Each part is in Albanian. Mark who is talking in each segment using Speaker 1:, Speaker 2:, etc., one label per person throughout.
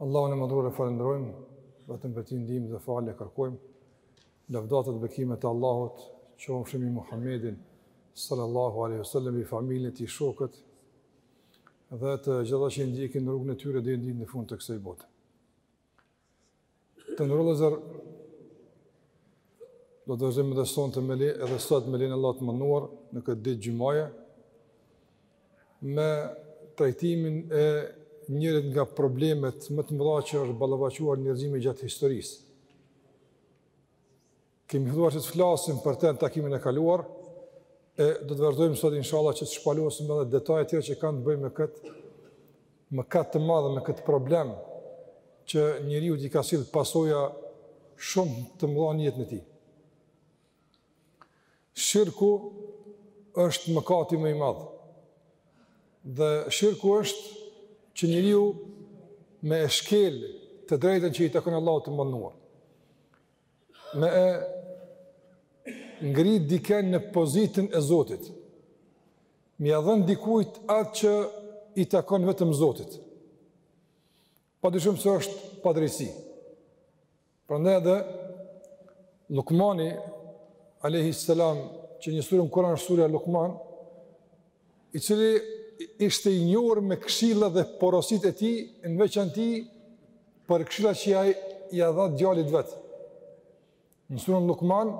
Speaker 1: Allahun e madhëruar e falënderojmë, vetëm prej tij ndihmë dhe falje kërkojmë. Lavdatat dhe bekimet e Allahut qofshin mbi Muhammedin sallallahu alaihi wasallam familjen e tij shokët dhe të gjithë ata që ndjekin rrugën e tyre deri në ditën e fundit të kësaj bote. Të nderuar vëllezër, do të vazhdojmë edhe sonte me le, edhe sot me lejen e Allahut të madhëruar në këtë ditë xhumaje, me trajtimin e njërit nga problemet më të mëdha që është ballafaquar njerëzimi gjatë historisë. Kemi filluar që të flasim për të në takimin e kaluar, e do të vazhdojmë sot inshallah që të shpalosim edhe detaje të tjera që kanë të bëjnë me këtë mëkat të madh, me këtë problem që njeriut i ka sjellë pasoja shumë të mëdha në jetën e tij. Shirku është mëkati më i madhë dhe shirku është që njeriu me shkel të drejtën që i takon Allahut të madhëruar. me e ngrit dikën në pozitën e Zotit, me ia dhënë dikujt atë që i takon vetëm Zotit. Pa dyshim se është padrejtësi. Prandaj edhe Lukmani, a.s. që një sure në Kur'an është surja Lukman, i cili ishte i njohur me këshillat dhe porositë e tij, në veçanti për këshillat që ai ia dha djalit vet. Në surën Luqman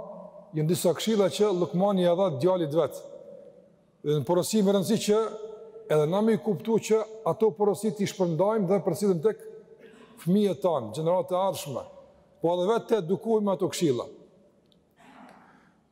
Speaker 1: janë disa këshilla që Luqmani ia dha djalit vet. Dhe janë porosi me rëndësi që edhe na me i kuptu që ato porosi t'i shpërndajmë dhe përcjellim tek fëmijët tanë, gjeneratat e ardhshme, po edhe vetë të edukohemi me ato këshilla.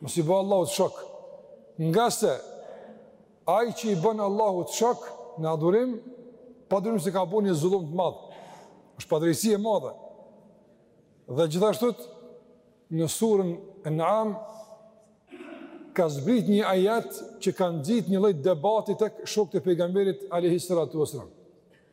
Speaker 1: Mos i bëj Allahut shok. Ngase ai që i bën Allahut shok në adhurim, pa dyshim se ka bën një zullum të madh. Është padrejtësi e madhe. Dhe gjithashtu në surën En'am ka zbrit një ajet që ka nxit një lloj debati tek shokët e pejgamberit alayhi salatu wasallam.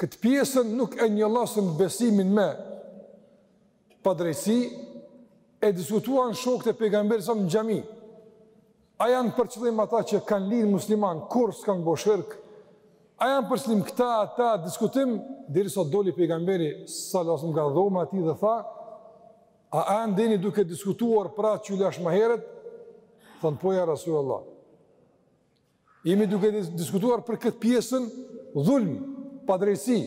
Speaker 1: Këtë pjesën nuk e njollosën besimin me padrejtësi, e diskutuan shokët e pejgamberit sa në xhami. A janë për qëllim ata që kanë lind musliman, kurrë s'kanë bo shirk? A janë për qëllim këta, ata, diskutim, derisa doli pejgamberi, salasëm nga dhoma e tij dhe tha, a ende jeni duke diskutuar prej që ju lashë më heret? Thanë, po ja Rasulullah. Jemi duke diskutuar për këtë pjesën dhulm, padrejtësi.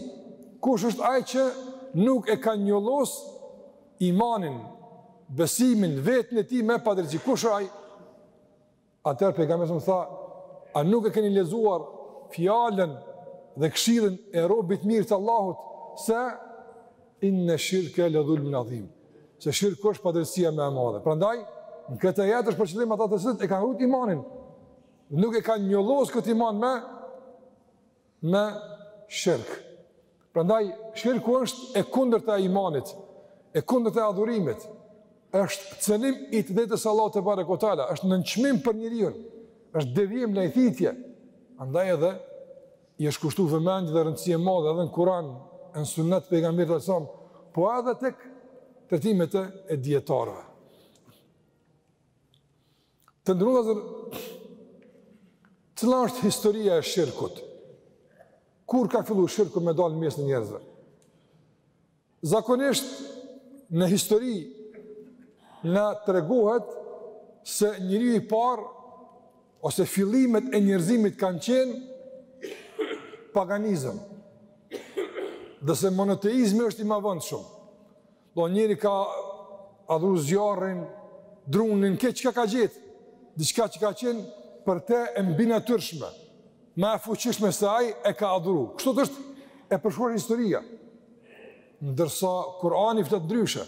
Speaker 1: Kush është ai që nuk e ka njollos imanin, besimin, veten e tij me padrejtësi? Kush ai? Atëherë pejgamberi a.s. tha, a nuk e keni lexuar fjalën edhe këshillën e robit të mirë të Allahut se inna shirka la dhulmun adhim. Se shirku është padrejtësia më e madhe. Prandaj në këtë ajet është për qëllim ata të cilët e kanë ruajt imanin. nuk e kanë njollos këtë iman me, me shirk. Prandaj, shirku është e kundërta e imanit, e kundërta e adhurimit, është cenim i të drejtës Allahut tebareke ve teala, është nënçmim për njeriun, është devjim në fitre, andaj edhe, i është kushtu vëmendje dhe rëndësi e madhe edhe në Kuran, në sunnet të pejgamberit a.s., po edhe tek trajtimet e dijetarëve. Të nderuar, cila është historia e shirkut? Kur ka fillu shirku me dalë në mesin e njerëzve? Zakonisht, në histori, na tregohet se njeriu i parë, ose fillimet e njerëzimit kanë qenë paganizëm, dhe se monoteizmi është i ma vonshëm. Njeriu ka adhuru zjarrin, drunin, krejt çka ka gjet, diçka që ka qenë për te e mbinatyrshme, ma e fuqishme se ai e ka adhuru. Kështu të është e përshkruar historia. Ndërsa, Kurani flet ndryshe.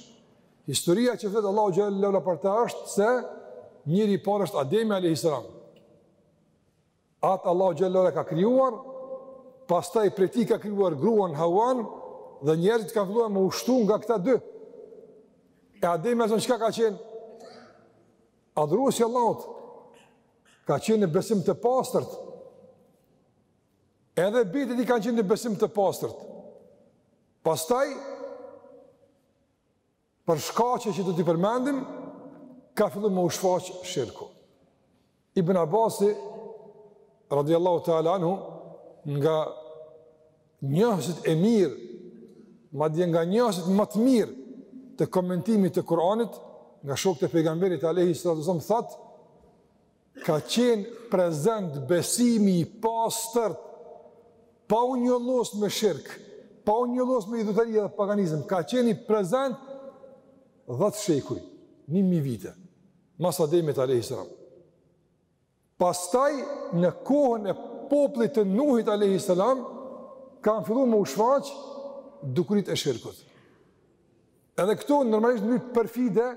Speaker 1: Historia që flet Allahu xhelle ve ala për te është se njeriu i parë është Ademi a.s. Atë Allahu xhelle ve ala e ka krijuar, pastaj prej tij ka krijuar gruan Havan dhe njerëzit kanë filluar me u shtu nga këta dy. E Ademi a.s. çka ka qenë? Adhurues i Allahut. Ka qenë në besim të pastërt. Edhe bijtë e tij kanë qenë në besim të pastërt. Pastaj për shkaqe që do t'i përmendim, ka fillu me u shfaq shirku. Ibn Abasi, radiallahu ta'ala anhu, nga njohësit e mirë, madje nga njohësit ma të mirë të komentimit të Kur'anit, nga shokët e pejgamberit alejhi salatu ve selam, thotë, Ka qenë prezent besimi i pastër, pa u njollos me shirk, pa u njollos me idhujtari dhe paganizëm, ka qenë prezent dhetë shekuj, një mijë vite, mas Ademit a.s. Pastaj në kohën e popullit të Nuhit a.s. kanë fillu me u shfaq dukuritë e shirkut. Edhe këtu normalisht në mënyrë perfide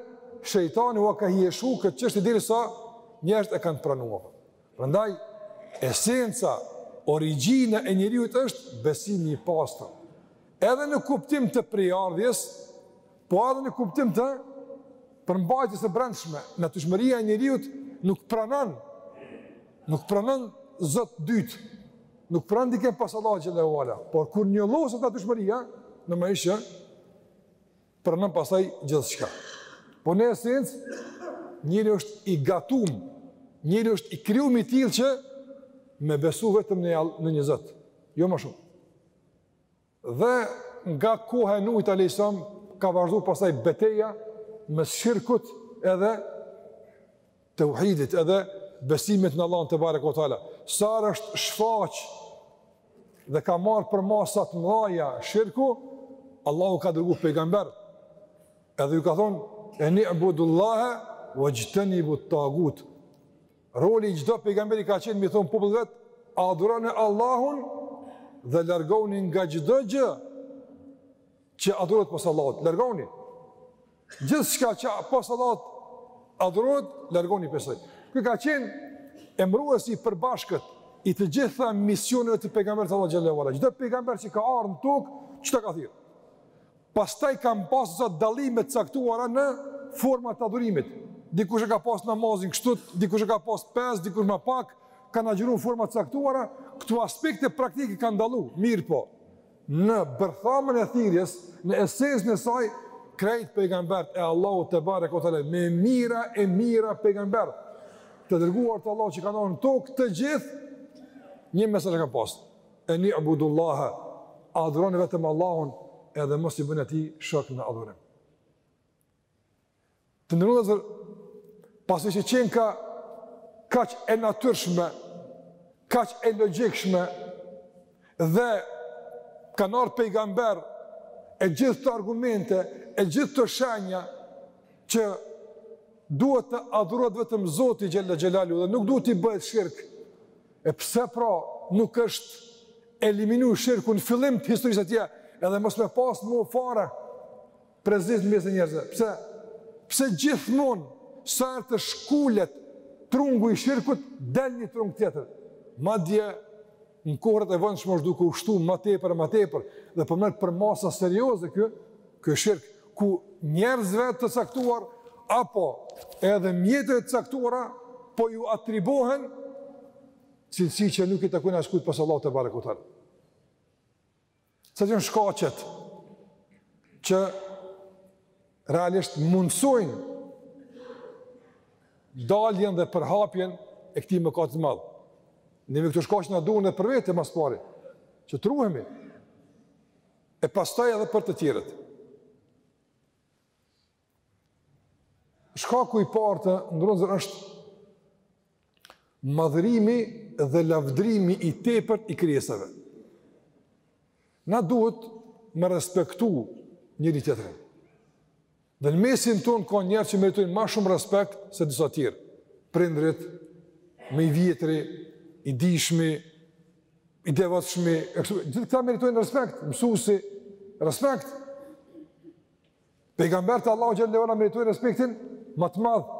Speaker 1: shejtani ua ka hijeshu këtë çështje derisa njerëzit e kanë pranuar. Prandaj esenca, origjina e njeriut është besimi i pastër. Edhe në kuptim të prejardhjes, po edhe në kuptim të përmbajtjes së brendshme, natyrshmëria e njeriut nuk pranon nuk pranon zot të dytë, nuk pranon dikënd pos Allahut xhele ue ala, por kur njolloset natyrshmëria, normalisht pranon pastaj gjithçka. Po në esencë njeriu është i gatum, njeriu është i krijum i tillë që me besu vetëm në jallë, në një zot, jo më shumë. Dhe nga koha e Nuhit alejhi selam, ka vazhdu pastaj beteja mes shirkut edhe teuhidit edhe besimit në Allahun tebareke ue teala sa herë është shfaq dhe ka marr përmasa të mëdha shirku Allahu ka dërgu pejgamber edhe ju ka thon eni'budullaha vexhtenibut-tagut roli i çdo pejgamberi ka qenë me i thon popullit vet adhuroni Allahun dhe largohuni nga çdo gjë që adhurohet pos Allahut largohuni Gjithçka që pos Allahut adhurohet, largohuni prej saj. Ky ka qenë emëruesi i përbashkët i të gjitha misioneve të pejgamberëve të Allahut xhele ue ala. Çdo pejgamber që ka ardh në tokë, këtë ka thirr. Pastaj kanë pasë disa dallime të caktuara në forma të adhurimit. Dikush e ka pasë namazin kështu, dikush e ka pasë pes, dikush ma pak, kanë agjëru në forma të caktuara, këto aspekte praktike kanë dallu, mirëpo. Në bërthamën e thirrjes, në esencën e saj, krejt pejgamberët e Allahut tebareke ue teala, me mijëra e mijëra pejgamberë, të dërguar të Allahut që kanë ardh në tokë, të gjithë, një mesazh e kanë pasë, eni'budullaha, adhuroni vetëm Allahun, edhe mos i bëni atij shok në adhurim. Të nderuar vëllezër, pasi që qenka kaq e natyrshme, kaq e logjikshme, dhe kanë ardh pejgamberë e gjithë këto argumente, e gjithë këto shenja, që duhet të adhurohet vetëm Zoti xhele xhelaluhu, dhe nuk duhet t'i bëhet shirk, e pse pra nuk është eliminu shirku në fillim të historisë atje, edhe mos me pasë më fare, Prezent në mes të njerëzve, pse? Pse gjithmonë, sa herë të shkulet trungu i shirkut, del një trung tjetër. Madje, në kohërat e fundshme është duke u shtu ma tepër e ma tepër, dhe po merr përmasa serioze ky, ky shirk, ku njerëzve të caktuar, apo edhe mjeteve të caktuara, po ju atribuohen, cilësi që nuk i takojnë askujt pos Allahut tebareke Cilat janë shkaqet që realisht mundësojnë daljen dhe përhapjen e këtij mëkati të madh. Neve këtu shkaqet na duhen edhe për vete ma s'pari, që të ruhemi, e pastaj edhe për të tjerët. Shkaku i parë të nderuar është madhërimi dhe lavdrimi i tepërt i krijesave. Na duhet me respektu njëri tjetrin. Dhe në mesin tonë ka njerëz që meritojnë ma shumë respekt se disa tjerë. Prindërit, më i vjetri, i dijshmi, i devotshmi, gjithë këta meritojnë respekt, mësusi, respekt. Pejgamberët e Allahut xhelle ve ala meritojnë respektin ma të madh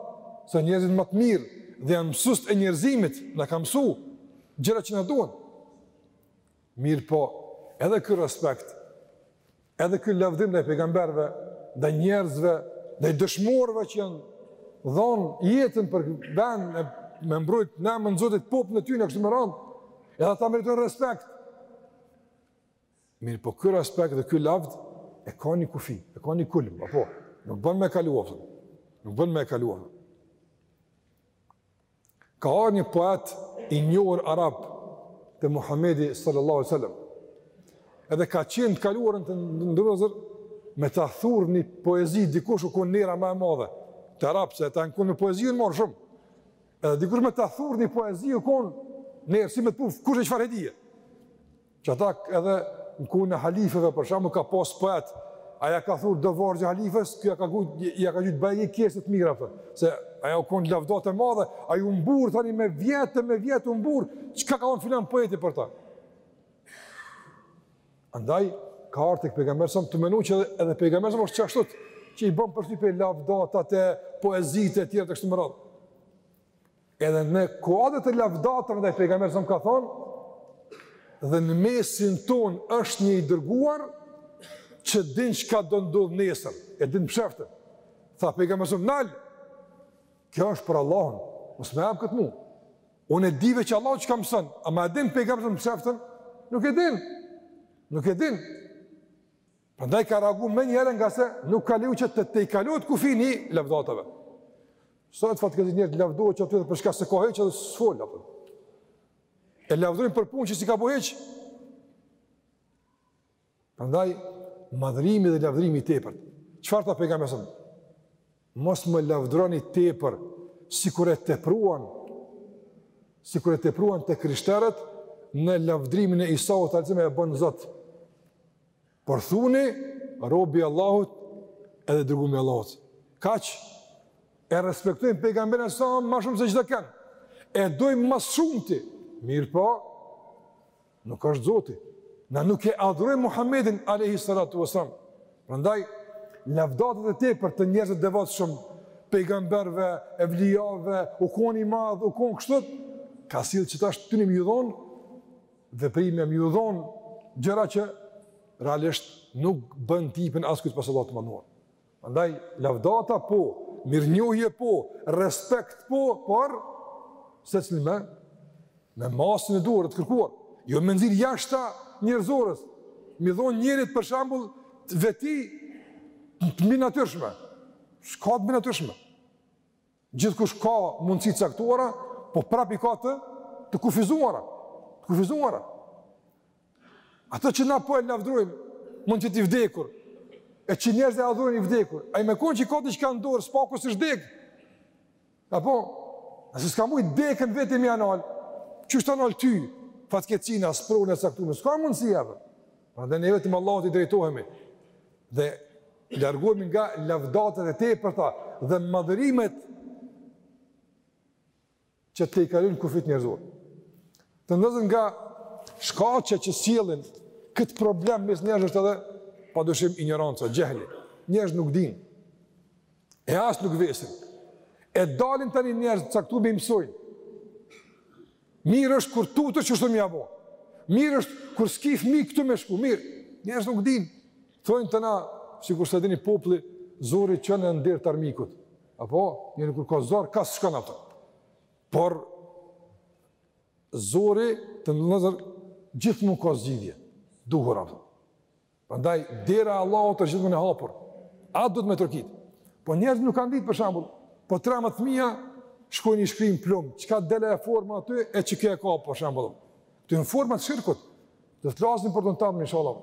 Speaker 1: se njerëzit ma të mirë dhe janë mësuesit e njerëzimit, na kanë mësu gjëra që na duhen. Mirëpo, edhe ky respekt, edhe ky lavdim ndaj pejgamberëve, ndaj njerëzve, ndaj dëshmorëve që e kanë dhënë jetën për vend e me mbrojt, n'emën Zotit, popullin e tyre e kështu me radhë, edhe ata meritojnë respekt. Mirëpo ky respekt dhe ky lavd e ka një kufi, e ka një kulm, apo nuk bën me kaluar. Nuk bën me kaluar. Ka ardhur një poet i njohur arab te Muhamedi sallallahu alaihi wasallam. Edhe ka qenë të kaluarën të nderuar me ta thurr një poezi dikush u kon ndera ma e madhe. Te arabët, se ata u kon me poezi, u marrë shumë. Edhe dikush me ta thur një poezi u kon nder si me puf kushedi çfarë. Qatë edhe në kohën e halifeve për shembull ka pas poetë, ai ja ka thur do vargje halifes, ky ja ka gut ja ka gjujt naj një qese të mirë atje. Se ajo u kon lavdatë e madhe, ai u mbur tani me vjet e me vjet u mbur. Çka ka thon filan poeti për ta? Andaj ka ardhur tek pejgamberi s.a.s. tu mendu që edhe pejgamberi është qashtu që i bën përshtypje lavdatat e poezitë e tjera e kështu me radhë. Edhe në kuadër të lavdatave ndaj pejgamberit s.a.s. ka thonë, dhe në mesin tonë është një i dërguar që din çka do ndodhë nesër, e din mshehtën. Tha pejgamberi s.a.s. nal. Kjo është për Allahun, mos ma jep këtë mua. Unë e di veç Allahu çka më mson, ama e din pejgamberi s.a.s. mshehtën? Nuk e din. Nuk e din. Prandaj ka reaguar menjëherë ngase nuk ka lejuar që të tejkalohet kufini i lavdatave. Sot fatkeqt njerëzit lavdohet qatyre për çka s'e ka hiç edhe s'folë, apë. E lavdërojnë për punë që s'i ka bo hiç. Prandaj, madhërimi dhe lavdërimi i tepërt. Çfarë tha pejgamberi s.a.s.? Mos më lavdëroni tepër, sikur e tepruan, sikur e tepruan të krishterët, në lavdrimin e Isaut, alejhi selam e bënë Zot. Por thuni, robi i Allahut edhe i dërgumi i Allahut. Kaq e respektojmë pejgamberin a.s. ma shumë se çdo kënd. E dojmë ma shumë ti. Mirëpo, Nuk është Zoti. Na nuk e adhurojmë Muhammedin alayhi salatu wasallam. Prandaj lavdatët e tepërta njerëzve të devotshëm, pejgamberëve, evliave, u kon i madh, u kon kështu, ka sill që tash tyne m'ju dhon veprime m'ju dhon gjëra që realisht nuk bën t'ipen askujt pas Allahut të Madhëruar. Prandaj, lavdata po, mirënjohje po, respekt po, por, secili me, me masën e duhur të kërkuar, jo me nxirr jashta njerëzores, m'i dhonë njerit për shembull veti të minatyrshme, çka të mbinatyrshme, Gjithkush ka mundësi të caktuara, po prap i ka të, të kufizuara, të kufizuara. Atë që na po e lavdrojmë, mund të jetë i vdekur. E që njerëzit e adhurojnë, i vdekur. Ai me kon që ka diçka në dorë, së paku s'ish dek. Apo, nëse s'ka mujt dekën vetit me ia nal, qysh ta nal ty? Fatkeqsinë, sprovën e caktuar, s'ka mundësi apo. Prandaj ne vetëm Allahut i drejtohemi. Dhe largohemi nga lavdatat e tepërta dhe madhërimet që tejkalojnë kufit njerëzorë. Të nderuar, nga shkaqet që sjellin këtë problem mes njerëzve është edhe pa dyshim injoranca, xhehli. Njerëzit nuk din, e as nuk vesin. E dalin tani njerëz të caktum i msojnë. Mirë është kur tutesh qështu me ia bo. Mirë është kur s'ki fmi këtu me shku. Mirë, njerëzit nuk din. Thojnë tana, sikur se e dini populli, zori të çon në derë të armikut. Apo, njeri kur ka zor, ka s' shkon ato. Por, zori të nderuar, gjithmonë ka zgjidhje. të duhur, apo. Prandaj dera e Allahut është gjithmonë e hapur. Aty duhet me trokit. Po njerëzit nuk kanë ditë për shembull, po trem të fmija shkojnë i shkrijnë plum, çka di la forma aty e çka kjo e ka për shembull. Tjera forma të shirkut. Do të flasim për dontam inshallah.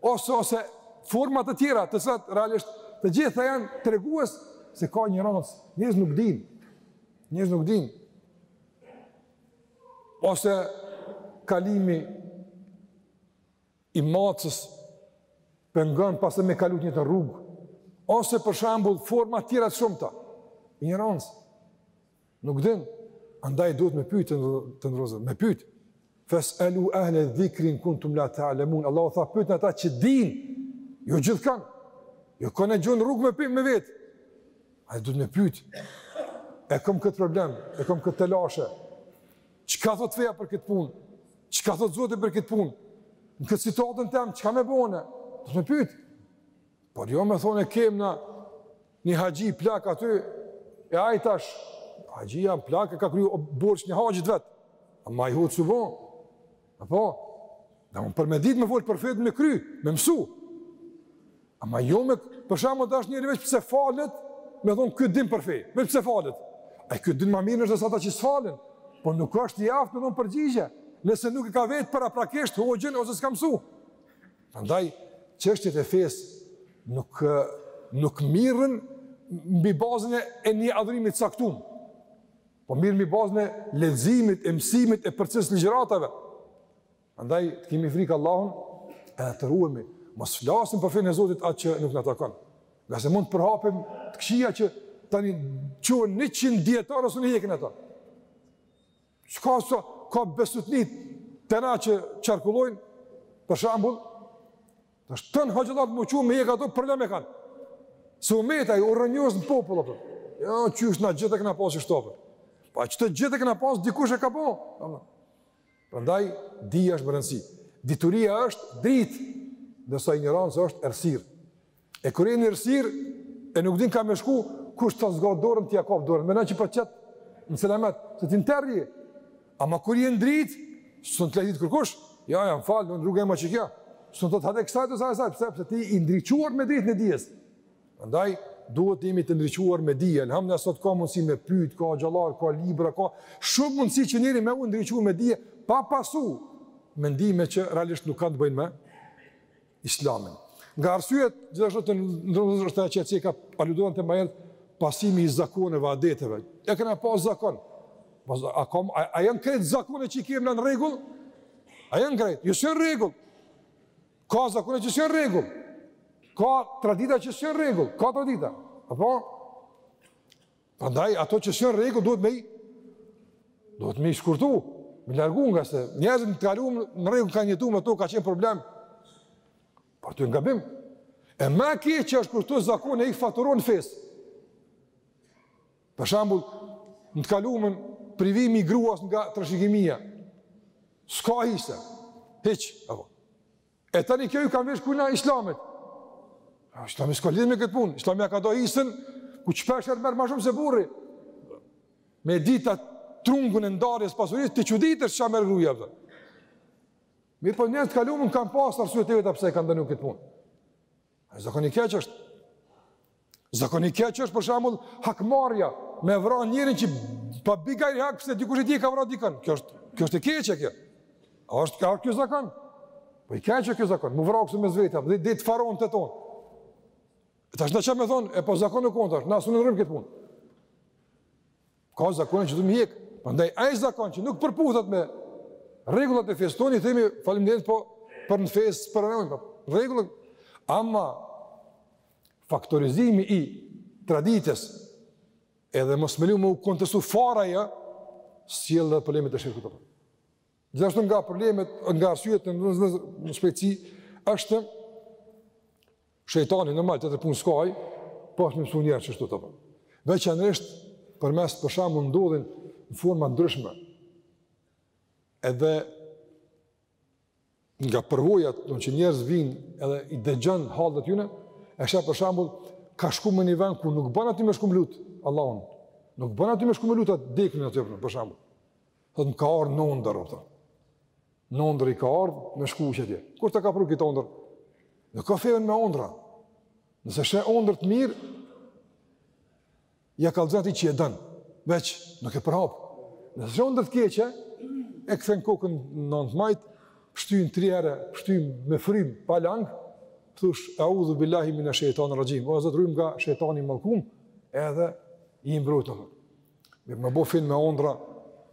Speaker 1: Ose ose forma të tjera, të cilat realisht të gjitha janë tregues se ka injorancë, njerëzit nuk din, njerëzit nuk din, ose kalimi i macës pengon pastaj me kalu njat rrugë, ose për shembull forma të tjera të shumta. Injorancë. Nuk din, andaj duhet me pyet të nderuar, me pyet. Fasalu ahla dhikri in kuntum la ta'lamun. Allahu tha pytni ata që din, jo gjithkan. Jo kan e gjon n'rrugë me pyet me vet. Ai duhet me pyet. E kam këtë problem, e kam këtë telashe. Çka thot feja për këtë punë? Çka thot Zoti për këtë punë? Në këtë situatën tem çka me ba? Duhet me pyet. Por jo me thanë e kem na një haxhi plak aty e ai tash haxhia plak e ka kryu borxhin e haxhit vet. Ama ai hoxhë s'u bo. Apo, dhe më për me ditë me folë për fe duhet me kry, me mësu. Ama jo me, për shembull tash një njeri veç pse falet, me thonë ky din për fe, veç pse falet. Ai din ma mirë ndoshta edhe se ata që s'falen, po nuk është i aftë me jep përgjigje, nëse nuk e ka vetë paraprakisht hoxhën ose s'ka mësu. Andaj, çështjet e fesë nuk, nuk merren mbi bazën e një adhurimi të caktum, Po merren mbi bazën e leximit, e mësimit, e përcjelljes ligjëratave. Andaj, të kemi frikë Allahun, edhe të ruhemi. Mos flasim për fenë e Zotit atë që nuk na takon. Ngase mund të përhapim të këqija që tani çohen njëqind dijetarë s'mun i hjekin ata. Çka, sa ka bestytni te na që qarkullojnë, për shambull, Tash tanë hoxhallarët me u çu, me hjek ato, problem e kanë. Se u met ai u rrënjos në popull, për. Ja, qështu na gjithë e kena pasë i shtopër. Po qështu gjithë e kena pasë, dikush e ka po. Prandaj, dija është me rëndësi. Dituria është dritë, ndërsa injoranca është errësirë. E kur je në errësirë, e nuk din ka me shku, kush ta zgjat dorën, ti ja kap dorën. Menon që po t'qet në selamet, se ti në terr je. Ama kur je në dritë, s'mun të lun kërkush. Ja, ja, fal, rruga ime qikjo. S'mun të thotë hajde kësajt sa sa, pse pse ti i ndriçuar me dritën e dijes. Prandaj duhet të jemi të ndriçuar me dije. Alhamdulillah sot ka mundësi me pyet, ka hoxhallarë, ka libra, ka shumë mundësi që njeri me u ndriçu me dije pa pasu mendime që realisht nuk kanë të bëjnë me Islamin. Nga arsyet, gjithashtu të nderuar të që e cika aluduan të majerët, pasimi i zakoneve, adeteve. E kena pas zakon. Po, a, kom, a, a janë krejt zakonet që i kemi na në rregull? A janë krejt? Jo jo, s'janë në rregull. Ka zakone që s'janë në rregull. Ka tradita që s'janë në rregull. Ka tradita. Apo? Prandaj ato që s'janë rregull duhet me i, duhet me i shkurtu, me largu ngase njerëzit në të kalumen rregull kanë jetu me to, ka qenë problem. Por ti gabim. E më keq që është kur këto zakone i faturon fesë. Për shembull, në të kalumen privimi i gruas nga trashëgimia. S'ka hise. Hiç, apo. E tani kjo ju ka mvesh kujna islamit. A islami s'ka lidhje me këtë punë. Islami ja ka dhon hisen ku shpeshherë merr ma shumë se burri. Me ditë trungun e ndarjes pasurisë ti çuditesh çfarë merr gruaja aty. Mirëpo njerëzit në të kalumen kanë pas arsyet e veta pse e kanë dhënë këtë punë. A zakon i keq është. Zakon i keq është për shembull hakmarrja, me vra njerin që pa bigajri hak pse dikush i tij ka vra dikën. Kjo është, kjo është e keqe kjo. A është kjo zakon? Po i keq është ky zakon. M'u vra këtu mes veti, dhe dhe të faron të ton. Tash na ça me thon, e po zakon kombëtar, na s'un e ndrrim këtë punë. Ka zakone që do me i hjek, prandaj ai zakon që nuk përputhet me rregullat e fesë tonë, i themi faleminderit po për në fesë, për në po, rregullat, ama faktorizimi i traditës edhe mos me lu m'u kontestu fare ajo, sjell edhe problemet e shirkut. Gjithashtu nga problemet, nga arsyet në në në shpejtësi, është shejtani normal tjetër punë s'ka, po me i mësu njerëzit kështu të bëjnë. Veçanërisht përmes, për shembull ndodhin në forma të ndryshme. Edhe nga përvojat që njerëz vijnë edhe i dëgjon hallet e tyne, e sheh për shembull ka shku në një vend ku nuk ban aty me shku me lut Allahun. Nuk ban aty me shku me lut atë të deknin aty për shembull. Thot më ka ardh në ondërr, thot. Në ondërr i ka ardh me shku atje. Kush ta ka pru këtë ondërr? Nuk ka fe me ondra. Nëse sheh ondërr të mirë, ja kallëzon atij që e don, veç nuk e përhap. Nëse sheh ondërr të keqe, e kthen kokën në anë të majtë, pështyn tri herë, pështyn me frymë, pa lang, e thush, eudhu billahi mine shejtani raxhim, o Zot rujëm nga shejtani i mallkum, edhe i mbrojtun Mirë, me bo fenë me ondra,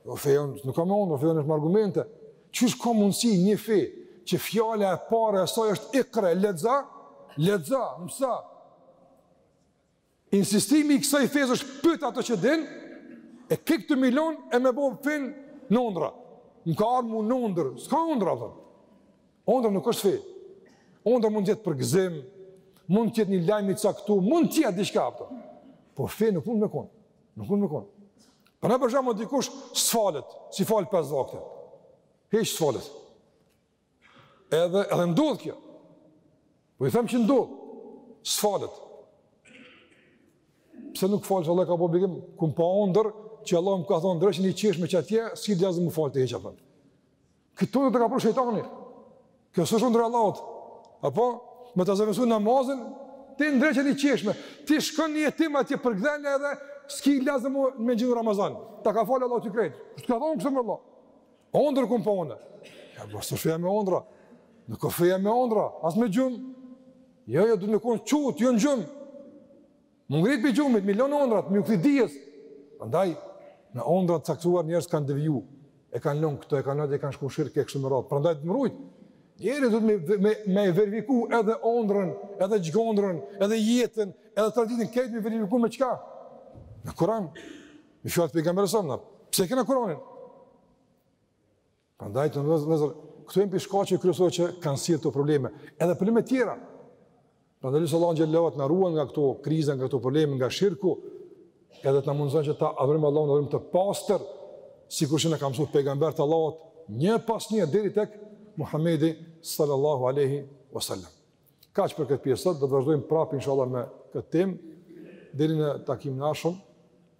Speaker 1: dhe feja nuk ka me ondra, feja është me argumente. Qysh ka mundësi një fe, që fjala e parë e saj është ikre, lexo, lexo, mëso. Insistimi i kësaj feje është pyt ata që dinë, e krejt me i lon e me bo fenë në ondra. Më ka ardh mu në ondërr, s'ka ondra, dhe. Ondra nuk është fe. Ondra mund të jetë për gëzim, mund të jetë një lajm i caktuar, mund të jetë diçka apo. Po fe nuk mund me kon. Nuk mund me kon. Për shembull dikush s'falet, s'i fal pesë vaktet. Hiç s'falet. Edhe edhe ndodh kjo. Po i them që ndodh. S'falet. Pse nuk falë që Allah ka bo obligim, kum pa ondër, që Allah më ka thonë ndreqe ni çeshme qatje, s'ki lazëm me falë hiç apo. Këto t'i ka pru shejtani. Kjo s'është ondër e Allahut. Apo me ta zëvendësuar namazin, ti ndreqe ni çeshme. Ti shkon ni jetim atje përkëdhel edhe s'ki lazëm me agjinu Ramazan. Ta ka falë Allahu ti krejt. Është ka thonë kështu mu Allah. Ondër kum pa unë. Jo bre, s'është feja me ondra. Nuk o feja me ondra, as me gjum. Jo, jo, duhet me kon çut, jo në gjum. Mu ngrit prej gjumit, mi lënë ondrat, me iu kthy dijes. Prandaj, në ondra t'caktuara njerëz kanë deviju, e kanë lënë këto, e kanë lënë atë, e kanë shku n'shirk, e kështu me radhë. Prandaj duhet me u rujt. Njeri duhet me, me, me verifiku edhe ondrën, edhe zhgjondrën, edhe jetën, edhe traditën, krejt me verifiku me çka? Me Kuran. Me fjalë të pejgamberit alejhi selam, pse e kena Kuranin? Prandaj të nderuar vëllezër, këto janë pesë shkaqe kryesore që kanë sjellë këto probleme, edhe probleme tjera. Prandaj lutem Allahun xhallahu të na ruan nga këto kriza, nga këto probleme, nga shirku, edhe të na mundëson që ta adhurojmë Allahun vetëm të pastër, sikur që na kanë mësuar pejgamberët e Allahut, një pas një deri tek Muhamedi sallallahu alaihi wasallam. Kaq për këtë pjesë sot do të vazhdojmë prapë inshallah me këtë temë deri në takimin e ardhshëm.